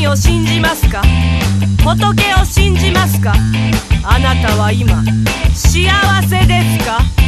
神を信じますか？仏を信じますか？あなたは今幸せですか？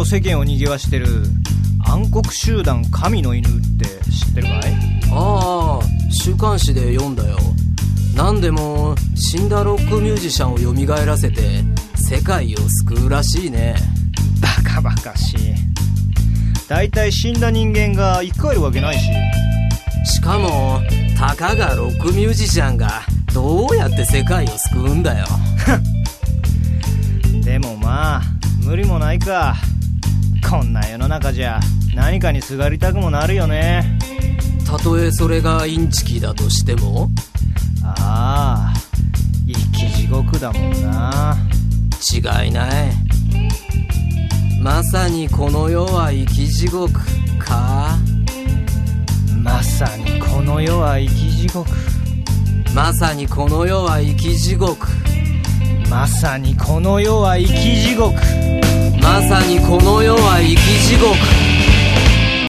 頃世間を賑わしてる暗黒集団神の犬って知ってるかい？ああ週刊誌で読んだよ。何でも死んだロックミュージシャンを蘇らせて世界を救うらしいね。バカバカしい。大体死んだ人間が生き返るわけないし。しかもたかがロックミュージシャンがどうやって世界を救うんだよ。でもまあ無理もないかこんな世の中じゃ何かにすがりたくもなるよね。たとえそれがインチキだとしても？ああ生き地獄だもんな。違いない。まさにこの世は生き地獄か？まさにこの世は生き地獄。まさにこの世は生き地獄。まさにこの世は生き地獄まさにこの世は生き地獄。